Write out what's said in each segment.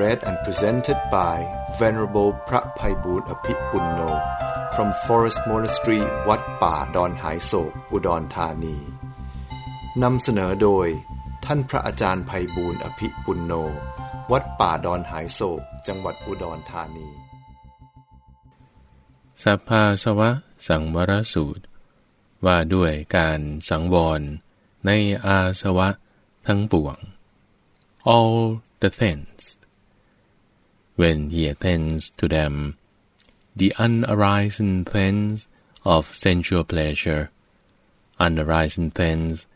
read and presented by Venerable พระภัยบูรณ์อภิปุณโน from Forest Monastery วัดป่าดอนหายโศกอุดรธานีนำเสนอโดย ท่านพระอาจารย์ภัยบูรณ์อภิปุณโน วัดป่าดอนหายโศกจังหวัดอุดรธานี สัพพาสวะ สังวรสูตร ว่าด้วยการสังวร ในอาสวะทั้งปวง all the things when he attends to them the unarising things of sensual pleasure unarising things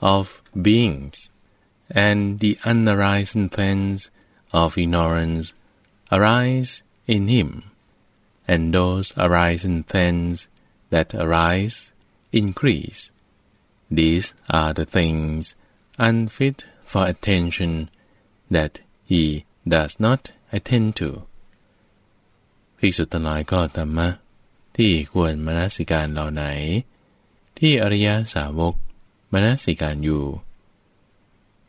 of beings and the unarising things of ignorance arise in him and those arising things that arise increase. These are the things unfit for attention that he does not attend to. ภิกษุทั้งหลายก็ธรรมะ ที่ควรมนสิการเหล่าไหน ที่อริยสาวกมนสิการอยู่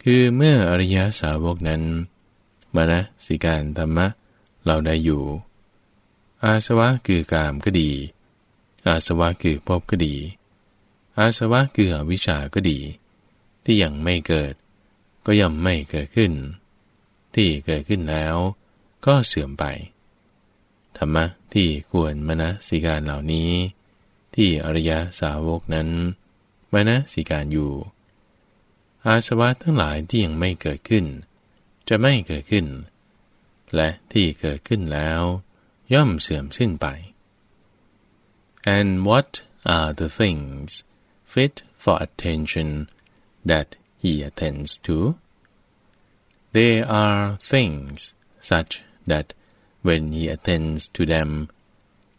คือเมื่ออริยสาวกนั้นมนสิการธรรมะเราได้อยู่ อาสวะคือกามก็ดี อาสวะคือภพก็ดี อาสวะคืออวิชชาก็ดี ที่ยังไม่เกิด ก็ย่อมไม่เกิดขึ้น ที่เกิดขึ้นแล้ว ก็เสื่อมไป ธรรมะที่ควรมณสิการเหล่านี้ ที่อริยสาวกนั้นมณสิการอยู่ อาสวะทั้งหลายที่ยังไม่เกิดขึ้น จะไม่เกิดขึ้น และที่เกิดขึ้นแล้ว ย่อมเสื่อมสิ้นไป and what are the things fit for attention that he attends to they are things such that when he attends to them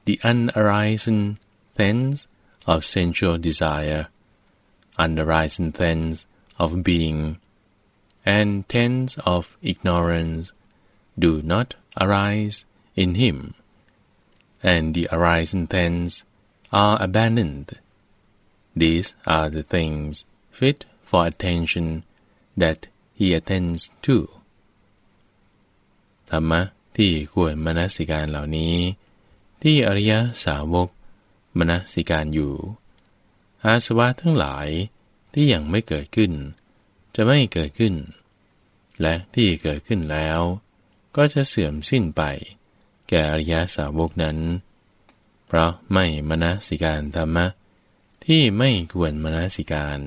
the unarising things of sensual desire unarising things of being and tens of ignorance do not arise in him, and the arising things are abandoned. These are the things fit for attention that he attends to. ธรรมะ ที่ควรมนสิการเหล่านี้ ที่อริยสาวกมนสิการอยู่ อาสวะทั้งหลายที่ยังไม่เกิดขึ้น จะไม่เกิดขึ้น และที่เกิดขึ้นแล้ว ก็จะเสื่อมสิ้นไป แก่อริยสาวกนั้น เพราะไม่มนสิการธรรมะที่ไม่ควรมนสิการ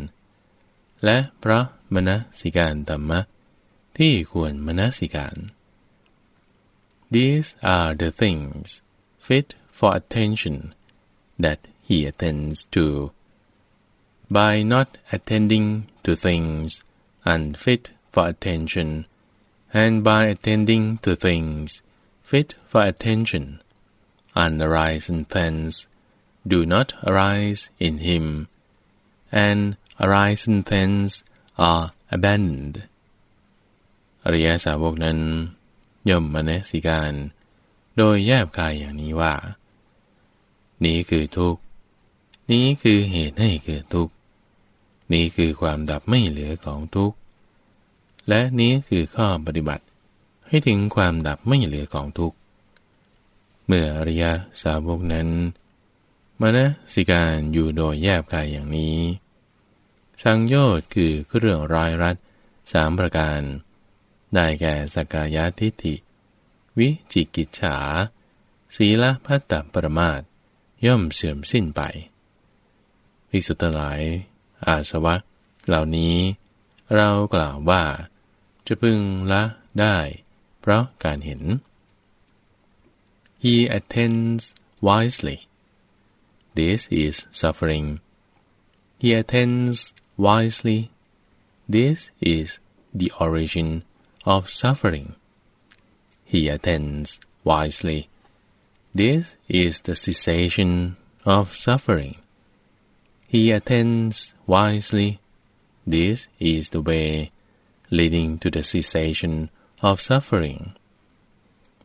และเพราะมนสิการธรรมะที่ควรมนสิการ These are the things fit for attention that he attends to by not attending to things unfit for attention, and by attending to things fit for attention, unarising things do not arise in him, and arising things are abandoned. อริยสาวกนั้น ย่อมมนสิการ โดยแยบกายอย่างนี้ว่า นี้คือทุกข์ นี้คือเหตุให้เกิดทุกข์ นี้คือความดับไม่เหลือของทุกข์ และนี้คือข้อปฏิบัติให้ถึงความดับไม่เหลือของทุกข์ เมื่ออริยสาวกนั้นมนสิการอยู่โดยแยบกายอย่างนี้ สังโยชน์คือเครื่องร้อยรัดสามประการ ได้แก่สกายาทิฏฐิ วิจิกิจฉา ศีลพัตตปรมาตย่อมเสื่อมสิ้นไปภิกษุทั้งหลาย อาสวะ เหล่านี้ เรากล่าวว่า จะพึงละได้ เพราะการเห็น He attends wisely This is suffering He attends wisely This is the origin of suffering he attends wisely, this is the cessation of suffering. He attends wisely, this is the way leading to the cessation of suffering.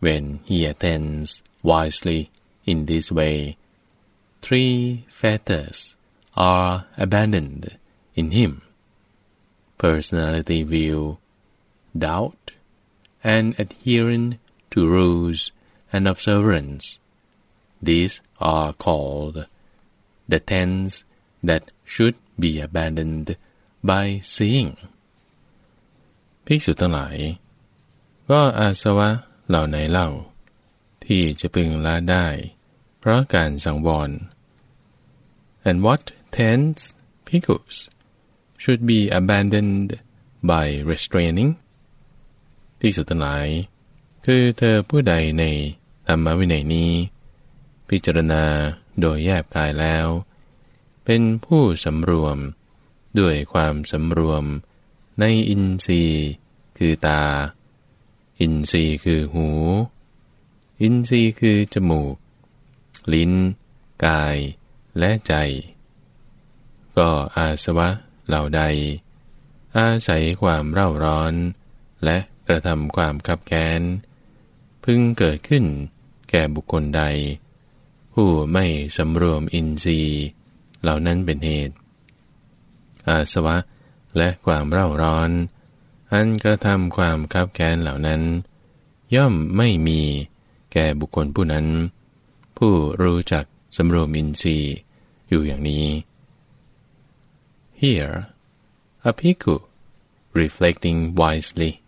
When he attends wisely in this way, three fetters are abandoned in him personality view, doubt, and adherence to rules and observance. These are called the tens that should be abandoned by seeing ภิกษุทั้งหลาย ก็อาสวะเหล่าไหนเล่า ที่จะพึงละได้ เพราะการสังวร and what tens pickles should be abandoned by restraining ภิกษุทั้งหลาย คือเธอผู้ใดในธรรมวินัยนี้ พิจารณาโดยแยบกายแล้ว เป็นผู้สำรวม ด้วยความสำรวม ในอินทรีย์คือตา อินทรีย์คือหู อินทรีย์คือจมูก ลิ้น กายและใจ ก็อาสวะเหล่าใด อาศัยความเร่าร้อนและ ระทำความขับแค้น พึงเกิดขึ้นแก่บุคคลใด ผู้ไม่สำรวมอินทรีย์ เหล่านั้นเป็นเหตุ อาสวะและความเร่าร้อน อันกระทำความคับแค้นเหล่านั้น ย่อมไม่มีแก่บุคคลผู้นั้น ผู้รู้จักสำรวมอินทรีย์อยู่อย่างนี้ Here a piku reflecting wisely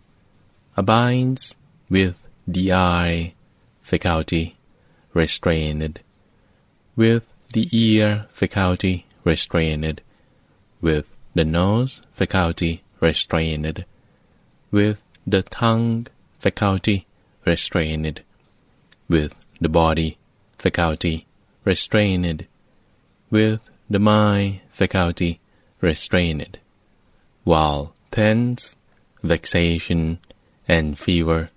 abides with the eye faculty restrained, with the ear faculty restrained, with the nose faculty restrained, with the tongue faculty restrained, with the body faculty restrained, with the mind faculty restrained, while tense, vexation, and fever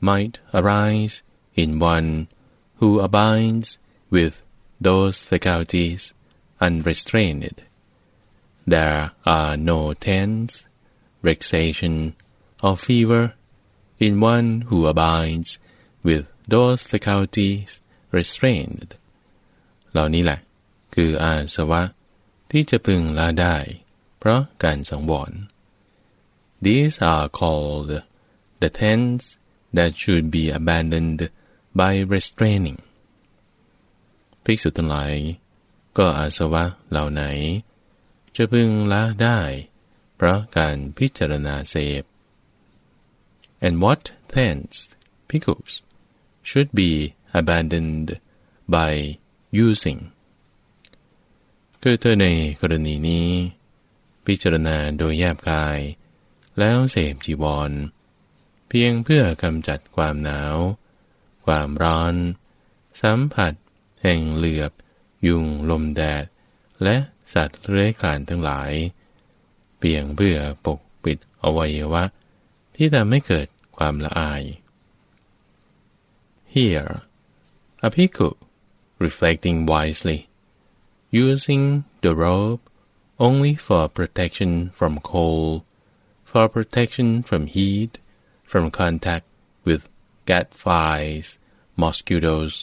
might arise in one who abides with those faculties unrestrained. There are no tense, vexation, or fever in one who abides with those faculties restrained เหล่านี้แหละ คืออาสวะที่จะพึงละได้ เพราะการสังวร These are called the tens that should be abandoned by restraining ภิกษุทั้งหลาย ก็อาสวะเหล่าไหน จะพึงละได้ เพราะการพิจารณาเสพ and what thence pickles should be abandoned by using คือเธอในกรณีนี้ พิจารณาโดยแยบกาย แล้วเสพจีวร เพียงเพื่อกำจัดความหนาว ความร้อน สัมผัส แห่งเหลือบ ยุงลมแดด และสัตว์เลื้อยคลานทั้งหลาย เพียงเพื่อปกปิดอวัยวะ ที่ทำให้เกิดความละอาย Here a piku reflecting wisely using the robe only for protection from cold for protection from heat from contact with gadflies, mosquitoes,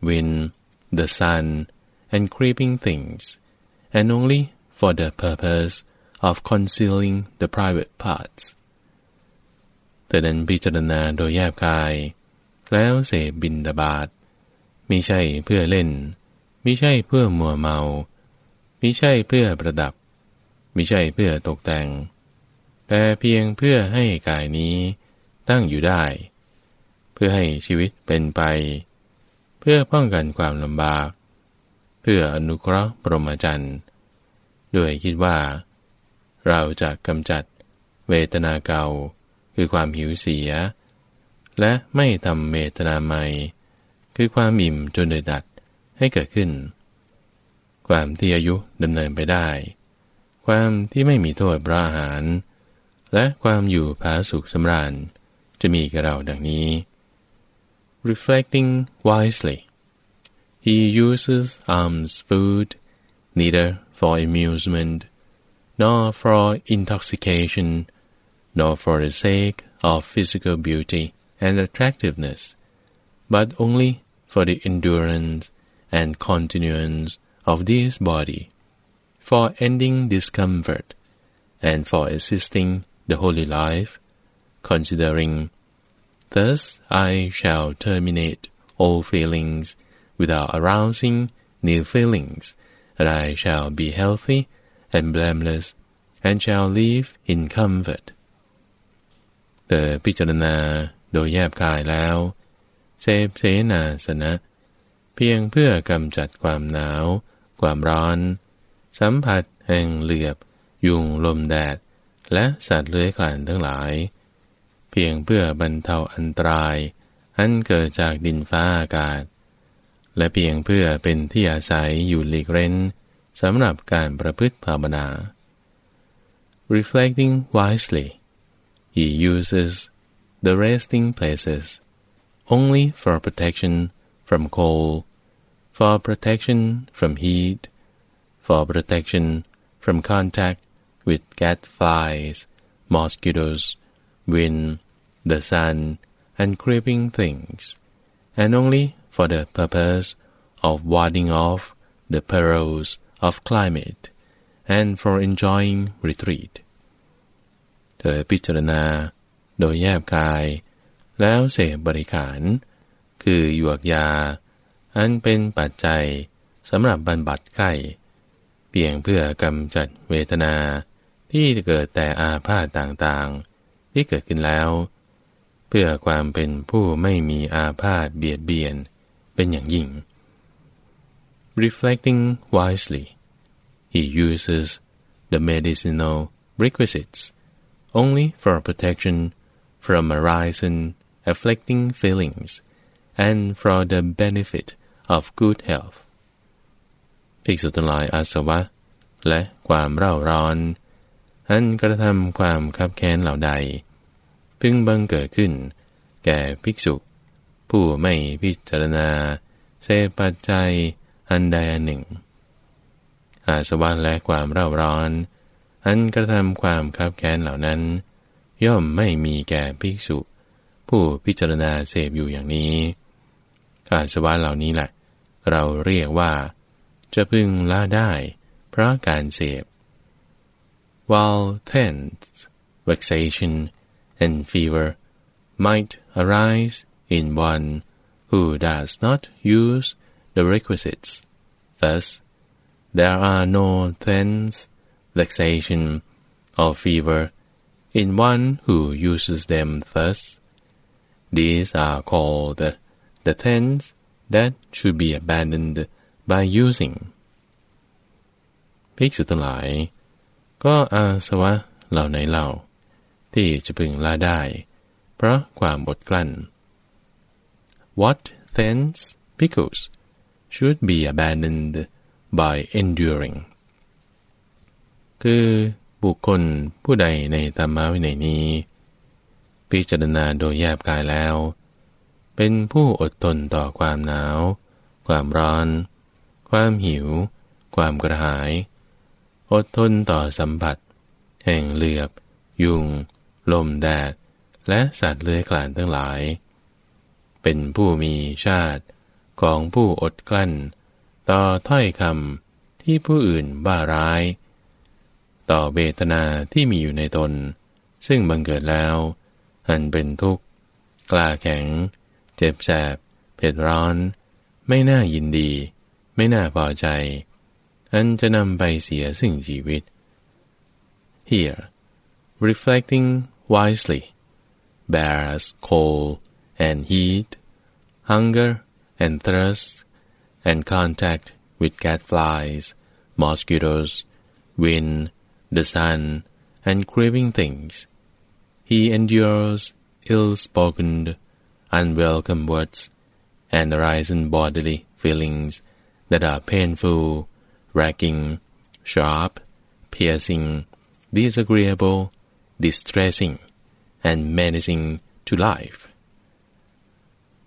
wind, the sun, and creeping things, and only for the purpose of concealing the private parts. แต่นั้นพิจารณาโดยแยบกาย แล้วเสพบินดาบาดมิใช่เพื่อเล่นมิใช่เพื่อมัวเมามิใช่เพื่อประดับมิใช่เพื่อตกแต่ง แต่เพียงเพื่อให้กายนี้ ตั้งอยู่ได้ เพื่อให้ชีวิตเป็นไป เพื่อป้องกันความลำบาก เพื่ออนุเคราะห์ปรมจันทร์ด้วยคิดว่า เราจะกำจัดเวทนาเก่าคือความหิวเสีย และไม่ทำเวทนาใหม่ คือความอิ่มจนเดือดัดให้เกิดขึ้น ความที่อายุดำเนินไปได้ ความที่ไม่มีโทษพระหาร และความอยู่ผาสุขสำราญ จะมีกับเราดังนี้ reflecting wisely. He uses alms food neither for amusement, nor for intoxication, nor for the sake of physical beauty and attractiveness, but only for the endurance and continuance of this body, for ending discomfort, and for assisting the holy life, considering, Thus I shall terminate all feelings without arousing new feelings, and I shall be healthy and blameless, and shall live in comfort เธอพิจารณาโดยแยบกายแล้วเซฟเสนาสนะ เพียงเพื่อกำจัดความหนาว ความร้อน สัมผัสแห่งเหลือบ ยุงลมแดด และสัตว์เลื้อยคลานทั้งหลาย พียงเพื่อบรรเทาอันตราย อันเกิดจากดินฟ้าอากาศ และเพียงเพื่อเป็นที่อาศัยอยู่หลีกเร้นสำหรับการประพฤติภาวนา reflecting wisely he uses the resting places only for protection from cold for protection from heat for protection from contact with gadflies mosquitoes wind the sun and creeping things and only for the purpose of warding off the perils of climate and for enjoying retreat เธอพิจารณา โดยแยบกาย แล้วเสพบริขาร คือหยวกยา อันเป็นปัจจัยสำหรับบรรบัดไข้ เพียงเพื่อกำจัดเวทนาที่เกิดแต่อาพาธต่างๆ ที่เกิดขึ้นแล้ว เพื่อความเป็นผู้ไม่มีอาพาธเบียดเบียนเป็นอย่างยิ่ง reflecting wisely, he uses the medicinal requisites only for protection from arising afflicting feelings and for the benefit of good health ภิกษุทั้งหลายอาสวะ และความเร่าร้อนอันกระทำความคับแค้นเหล่าใด พึงบังเกิดขึ้น แก่ภิกษุ ผู้ไม่พิจารณา เสปัจจัยอันใดอันหนึ่ง อาสวะและความเร่าร้อน อันกระทำความคับแค้นเหล่านั้น ย่อมไม่มีแก่ภิกษุ ผู้พิจารณาเสพอยู่อย่างนี้ อาสวะเหล่านี้แหละเราเรียกว่า จะพึงละได้เพราะการเสพ while tense vexation and fever might arise in one who does not use the requisites. Thus, there are no tense, vexation, or fever in one who uses them thus. These are called the tense that should be abandoned by using ภิกษุทั้งหลาย ก็อาสวะเหล่าไหนเล่า ที่จะพึงละได้ เพราะความอดกลั้น What thence pickles should be abandoned by enduring คือบุคคลผู้ใดในธรรมวินัยนี้ พิจารณาโดยแยบกายแล้ว เป็นผู้อดทนต่อความหนาว ความร้อน ความหิว ความกระหาย อดทนต่อสัมผัส แห่งเหลือบ ยุง ลมแดด และสัตว์เลื้อยคลานทั้งหลาย เป็นผู้มีชาติของผู้อดกลั้น ต่อถ้อยคำที่ผู้อื่นบ้าร้าย ต่อเบตนาที่มีอยู่ในตน ซึ่งบังเกิดแล้ว อันเป็นทุกข์ กล้าแข็ง เจ็บแสบ เผ็ดร้อน ไม่น่ายินดี ไม่น่าพอใจ อันจะนำไปเสียซึ่งชีวิต Here reflecting wisely bears cold and heat hunger and thirst, and contact with gadflies, mosquitoes, wind, the sun, and craving things. He endures ill-spoken, unwelcome words, and arising bodily feelings that are painful, racking, sharp, piercing, disagreeable, distressing, and menacing to life.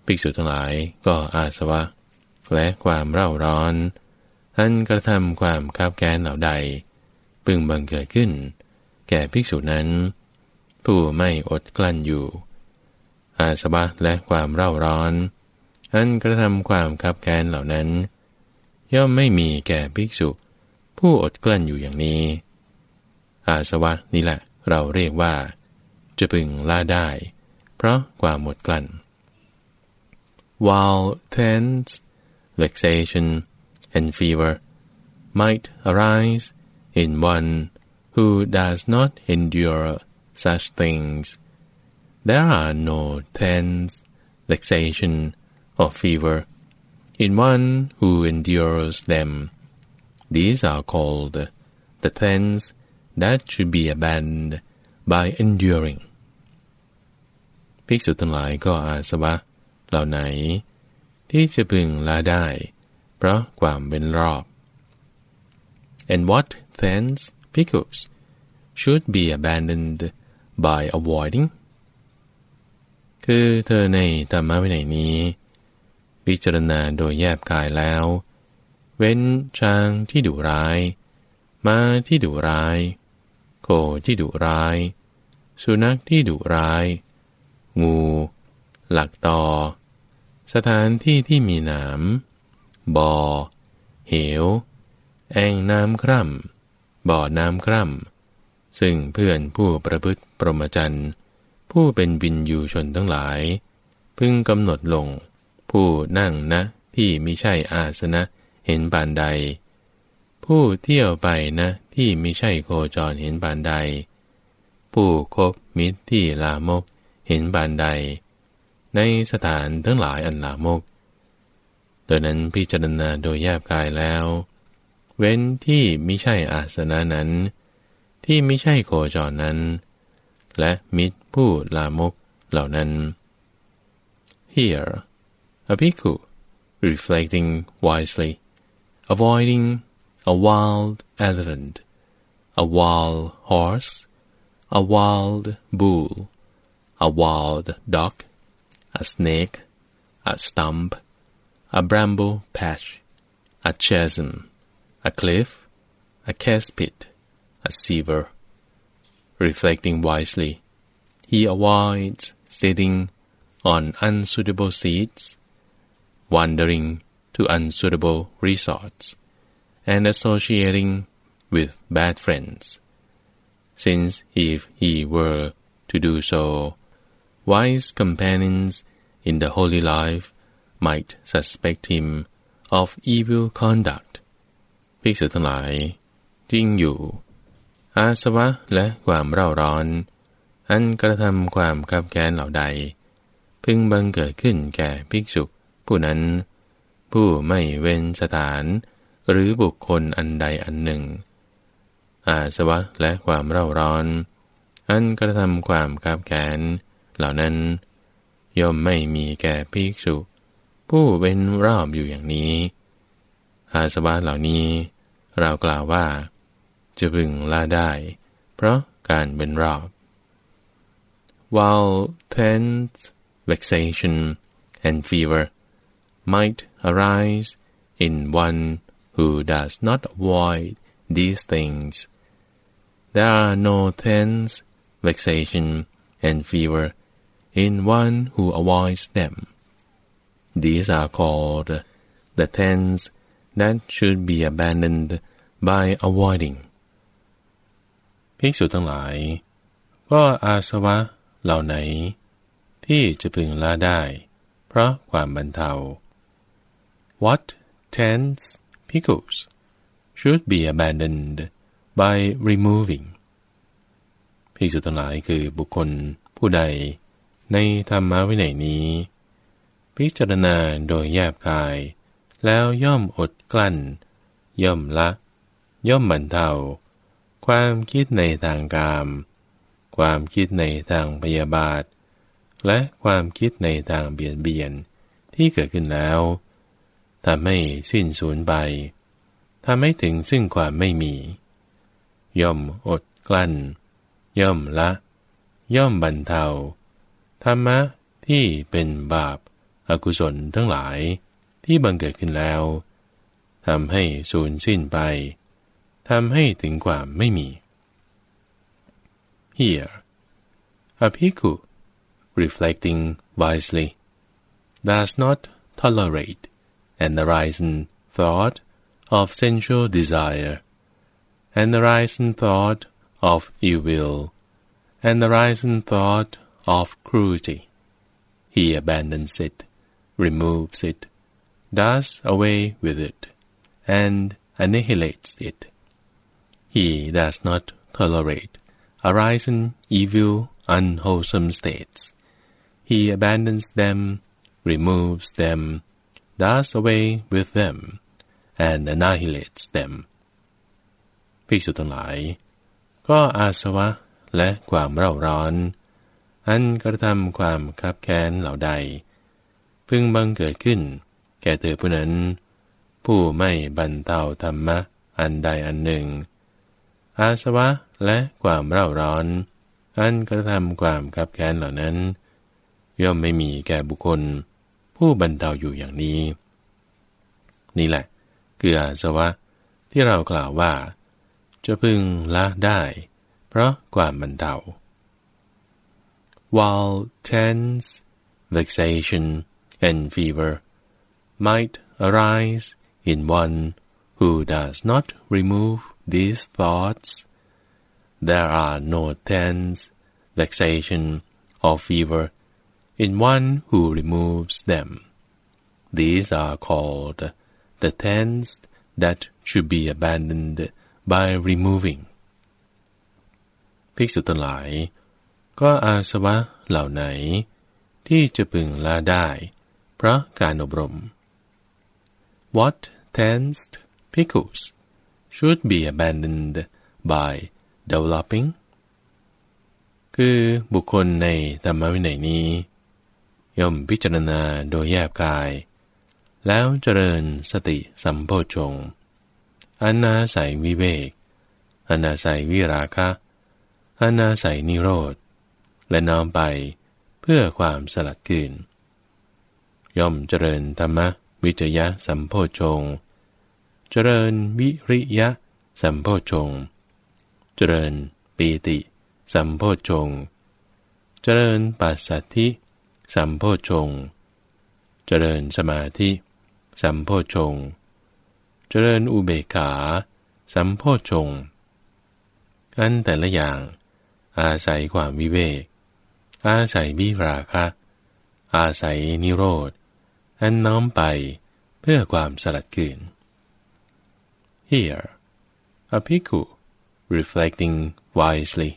ภิกษุทั้งหลายก็อาสวะ และความเร่าร้อนอันกระทำความคับแค้นเหล่าใด พึงบังเกิดขึ้น แก่ภิกษุนั้น ผู้ไม่อดกลั้นอยู่ อาสวะและความเร่าร้อนอันกระทำความคับแค้นเหล่านั้น ย่อมไม่มีแก่ภิกษุ ผู้อดกลั้นอยู่อย่างนี้ อาสวะนี่แหละ เราเรียกว่า จะพึงล่าได้ เพราะความหมดกลั้น while tense vexation and fever might arise in one who does not endure such things there are no tense vexation or fever in one who endures them these are called the tense that should be abandoned by enduring ภิกษุทั้งหลายก็อาสวะ เหล่าไหน ที่จะพึงละได้ เพราะความเป็นรอบ and what thence pickles should be abandoned by avoiding คือเธอในธรรมะวินัยนี้ พิจารณาโดยแยบกายแล้ว เว้นช้างที่ดุร้าย มาที่ดุร้าย ที่ดุร้าย สุนัขที่ดุร้าย งู หลักตอ สถานที่ที่มีหนามบ่อ เหว แอ่งน้ำคร่ำบ่อน้ำคร่ำซึ่งเพื่อนผู้ประพฤติปรมจันทร์ผู้เป็นบินยูชนทั้งหลาย พึงกำหนดลง ผู้นั่งนะที่มิใช่อาสนะเห็นปานใด ผู้เที่ยวไปนะ ที่มิใช่โคจรเห็นปานใด ผู้คบมิตรที่ลามกเห็นปานใด ในสถานทั้งหลายอันลามกดังนั้นพิจารณาโดยแยบกายแล้ว เว้นที่มิใช่อาสนะนั้น ที่มิใช่โคจรนั้น และมิตรผู้ลามกเหล่านั้น Here a bhikkhu reflecting wisely avoiding a wild elephant a wild horse a wild bull a wild dog a snake a stump a bramble patch, a chasm, a cliff, a caspit, a sewer. Reflecting wisely, he avoids sitting on unsuitable seats, wandering to unsuitable resorts, and associating with bad friends. Since if he were to do so, wise companions in the holy life might suspect him of evil conduct ภิกษุทั้งหลายจริงอยู่ อาสวะและความเร่าร้อน อันกระทำความขับแค้นเหล่าใด พึงบังเกิดขึ้นแก่ภิกษุผู้นั้น ผู้ไม่เว้นสถาน หรือบุคคลอันใดอันหนึ่ง อาสวะและความเร่าร้อน อันกระทำความขับแค้นเหล่านั้น ย่อมไม่มีแก่ภิกษุ ผู้เป็นรอบอยู่อย่างนี้ อาสวะเหล่านี้ เรากล่าวว่า จะพึงละได้ เพราะการเป็นรอบ while tense vexation and fever might arise in one who does not avoid these things there are no tense vexation and fever in one who avoids them These are called the tens that should be abandoned by avoiding ภิกษุทั้งหลาย ก็อาสวะเหล่าไหน ที่จะพึงละได้ เพราะความบรรเทา What tens pickles should be abandoned by removing ภิกษุทั้งหลายคือบุคคลผู้ใดในธรรมวินัยนี้ พิจารณาโดยแยบกาย แล้วย่อมอดกลั้น ย่อมละ ย่อมบรรเทาความคิดในทางกาม ความคิดในทางพยาบาท และความคิดในทางเบียดเบียนที่เกิดขึ้นแล้วทำให้สิ้นสูญไปทำให้ถึงซึ่งความไม่มี ย่อมอดกลั้น ย่อมละ ย่อมบรรเทา ธรรมะที่เป็นบาปอกุศลทั้งหลายที่บังเกิดขึ้นแล้วทำให้สูญสิ้นไปทำให้ถึงความไม่มี Here a bhikkhu reflecting wisely does not tolerate an arising thought of sensual desire an rising thought of evil and the rising thought of cruelty he abandons it removes it does away with it and annihilates it. He does not tolerate arising evil, unwholesome states. He abandons them, removes them, does away with them, and annihilates them. ภิกษุทั้งหลาย ก็อาสวะและความเร่าร้อน อันกระทำความคับแค้นเหล่าใด พึงบังเกิดขึ้น แก่เธอผู้นั้น ผู้ไม่บรรเทาธรรมะอันใดอันหนึ่ง อาสวะและความเร่าร้อน อันกระทำความขับแค้นเหล่านั้น ย่อมไม่มีแก่บุคคล ผู้บรรเทาอยู่อย่างนี้ นี่แหละ คืออาสวะที่เรากล่าวว่า จะพึงละได้ เพราะความบรรเทา while tense vexation and fever might arise in one who does not remove these thoughts. There are no tense, vexation, or fever in one who removes them. These are called the tense that should be abandoned by removing. ภิกษุทั้งหลาย ก็อาสวะเหล่าไหน ที่จะพึงละได้เพราะการอบรม What tensed pickles should be abandoned by developing คือบุคคลในธรรมวินัยนี้ ย่อมพิจารณาโดยแยบกาย แล้วเจริญสติสัมโพชง อนนาใสวิเวก อนนาใสวิราคะ อนนาใสนิโรธ และน้อมไปเพื่อความสลัดกืน ย่อมเจริญธรรมวิจยะสัมโพชง เจริญวิริยะสัมโพชง เจริญปีติ สัมโพชง เจริญปัสสัทธิสัมโพชง เจริญสมาธิ สัมโพชงเจริญอุเบกขา สัมโพชงอันแต่ละอย่าง อาศัยความวิเวก อาศัยวิราคะ อาศัยนิโรธ อันน้อมไปเพื่อความสลัดกืน Here, a bhikkhu, reflecting wisely,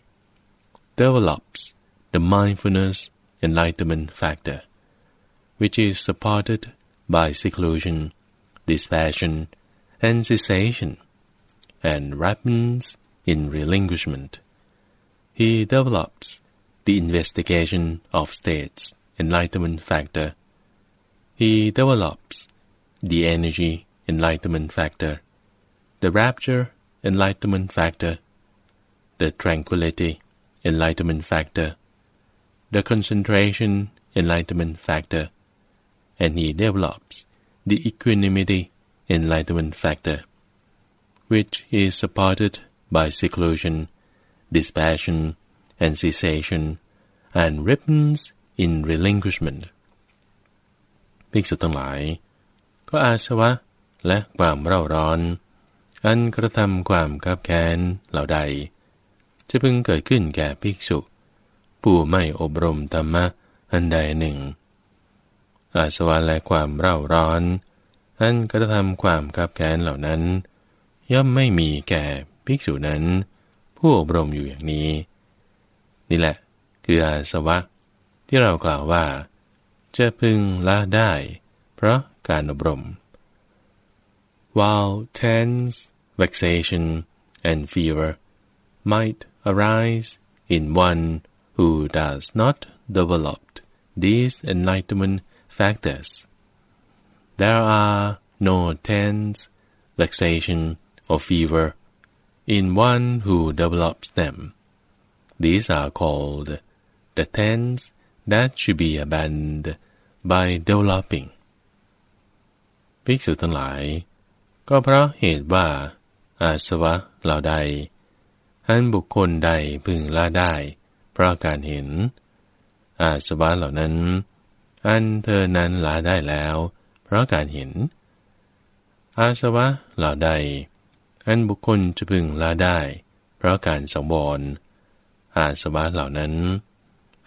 develops the mindfulness enlightenment factor, which is supported by seclusion, dispassion, and cessation, and ripens in relinquishment. He develops the investigation of states enlightenment factor. He develops the energy enlightenment factor the rapture enlightenment factor, the tranquility enlightenment factor, the concentration enlightenment factor, and he develops the equanimity enlightenment factor, which is supported by seclusion, dispassion, and cessation, and ripens in relinquishment. ภิกษุทั้งหลาย ก็อาสวะและความเร่าร้อน อันกระทำความกับแค้นเหล่าใด จะพึงเกิดขึ้นแก่ภิกษุ ผู้ไม่อบรมธรรมะอันใดหนึ่ง อาสวะและความเร่าร้อน อันกระทำความกับแค้นเหล่านั้น ย่อมไม่มีแก่ภิกษุนั้น ผู้อบรมอยู่อย่างนี้ นี่แหละ คืออาสวะที่เรากล่าวว่า จะพึงละได้ เพราะการอบรม while tens vexation, and fever might arise in one who does not develop these enlightenment factors. There are no tense, vexation, or fever in one who develops them. These are called the tense that should be abandoned by developing ภิกษุทั้งหลาย ก็เพราะเหตุว่า อาสวะเหล่าใดอันบุคคลใดพึงละได้ เพราะการเห็น อาสวะเหล่านั้น อันเธอนั้นละได้แล้ว ราะการเห็น อาสวะเหล่าใด อันบุคคลจะพึงละได้ เพราะการสังวร อาสวะเหล่านั้น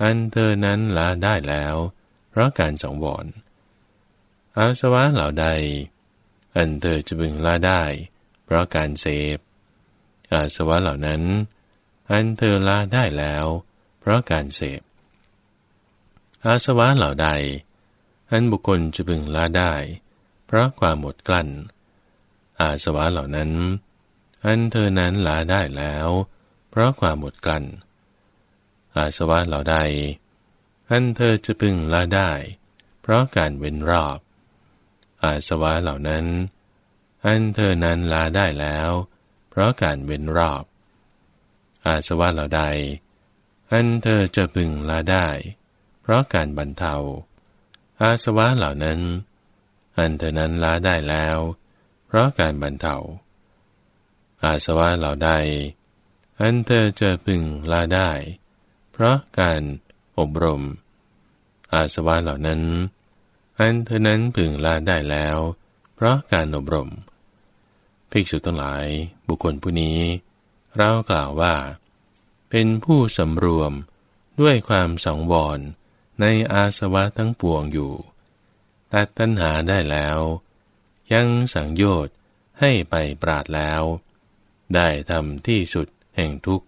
อันเธอนั้นละได้แล้ว เพราะการสังวร อาสวะเหล่าใด อันเธอจะพึงละได้ เพราะการเสพ อาสวะเหล่านั้น อันเธอละได้แล้ว เพราะการเสพอาสวะเหล่าใด อันบุคคลจะพึงละได้ เพราะความหมดกลั้น อาสวะเหล่านั้น อันเธอนั้นละได้แล้ว เพราะความหมดกลั้น อาสวะเหล่าใด อันเธอจะพึงละได้ เพราะการเว้นรอบ อาสวะเหล่านั้น อันเธอนั้นละได้แล้ว เพราะการเว้นรอบ อาสวะเหล่าใด อันเธอจะพึงละได้ เพราะการบรรเทา อาสวะเหล่านั้น อันเธอนั้นละได้แล้ว เพราะการบรรเทาอาสวะเหล่าใด อันเธอจะพึงละได้ เพราะการอบรม อาสวะเหล่านั้น อันเธอนั้นพึงละได้แล้ว เพราะการอบรม ภิกษุทั้งหลายบุคคลผู้นี้ เรากล่าวว่า เป็นผู้สำรวมด้วยความสังวร ในอาสวะทั้งปวงอยู่ ตัดตัณหาได้แล้ว ยังสังโยชน์ให้ไปปราดแล้ว ได้ทำที่สุดแห่งทุกข์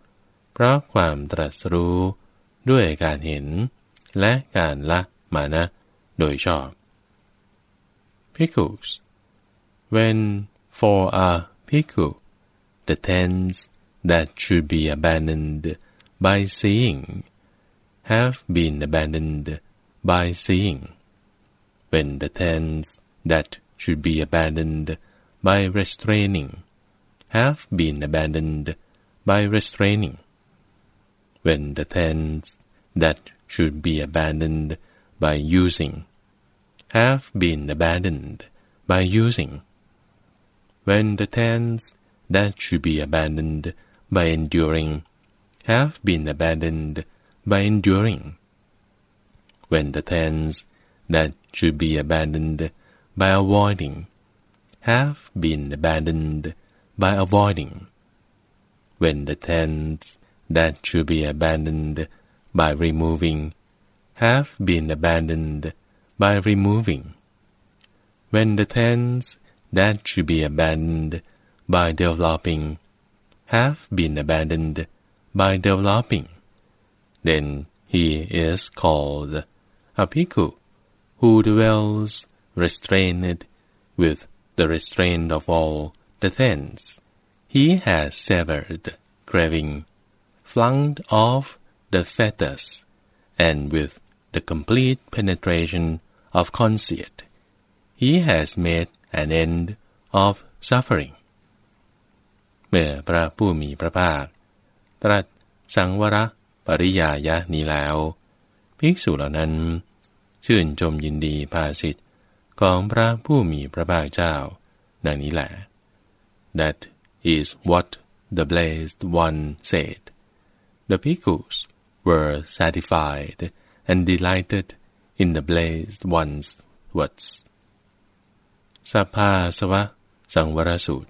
เพราะความตรัสรู้ด้วยการเห็น และการละมานะ โดยชอบ Pickles when for a piku, the tens that should be abandoned by seeing have been abandoned by seeing. When the tents that should be abandoned by restraining have been abandoned by restraining. When the tents that should be abandoned by using have been abandoned by using when the tents that should be abandoned by enduring have been abandoned by enduring. When the tents that should be abandoned by avoiding have been abandoned by avoiding. When the tents that should be abandoned by removing have been abandoned by removing. When the tents that should be abandoned by developing have been abandoned by developing, then he is called a bhikkhu who dwells restrained with the restraint of all the things. He has severed craving, flung off the fetters, and with the complete penetration of conceit, he has made an end of suffering เมื่อพระผู้มีพระภาค ตรัสสังวร ปริยายะนี้แล้ว ภิกษุเหล่านั้น ชื่นชมยินดีภาสิทธิ์ของพระผู้มีพระภาคเจ้า ดังนี้แหละ That is what the blessed one said the bhikkhus were satisfied and delighted in the blessed one's words สัพพาสวะสังวรสูตร